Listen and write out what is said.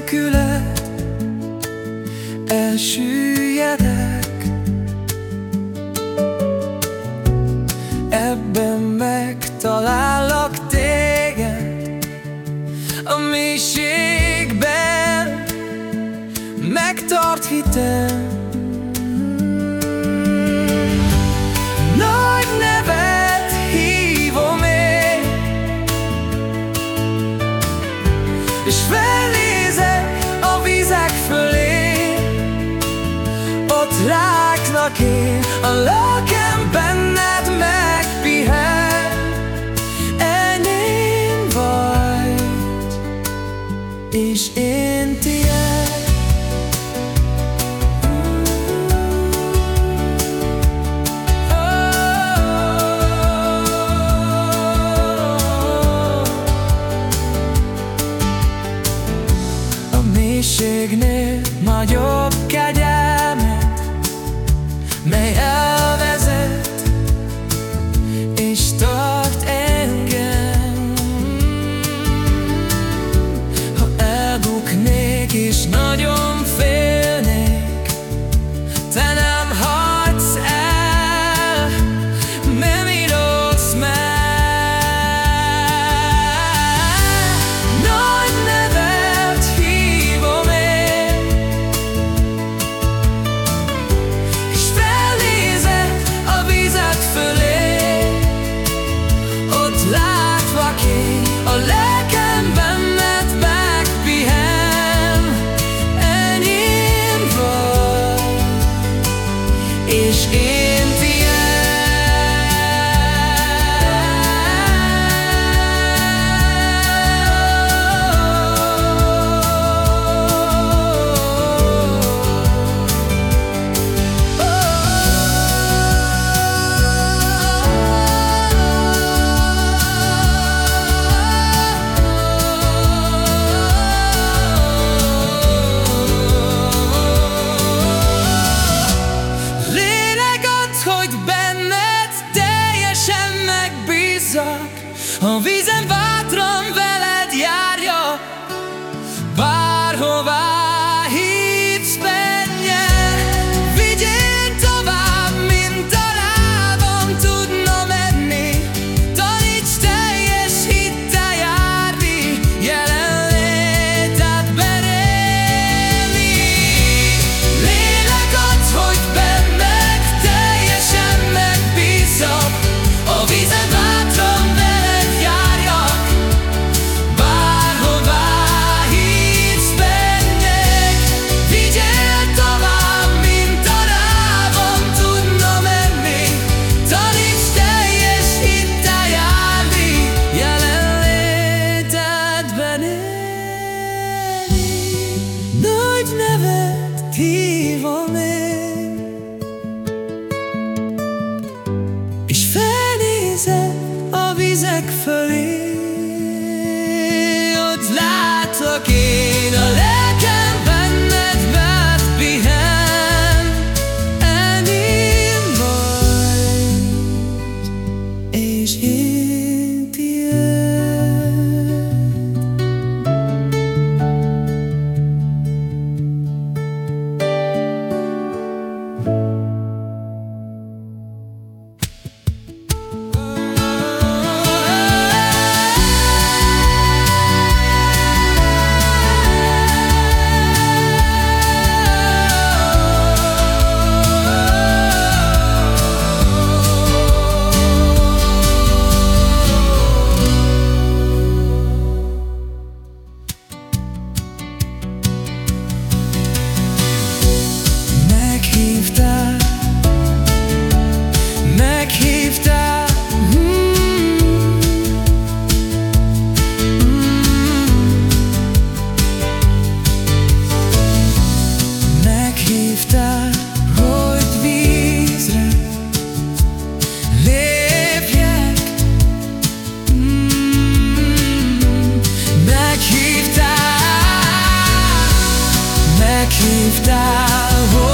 nélküle elsüllyedek. Ebben megtalállak téged A mélységben. Megtart hitem. csak én A lelkem benned megpihen. Enyém vagy És én ti Ich will If I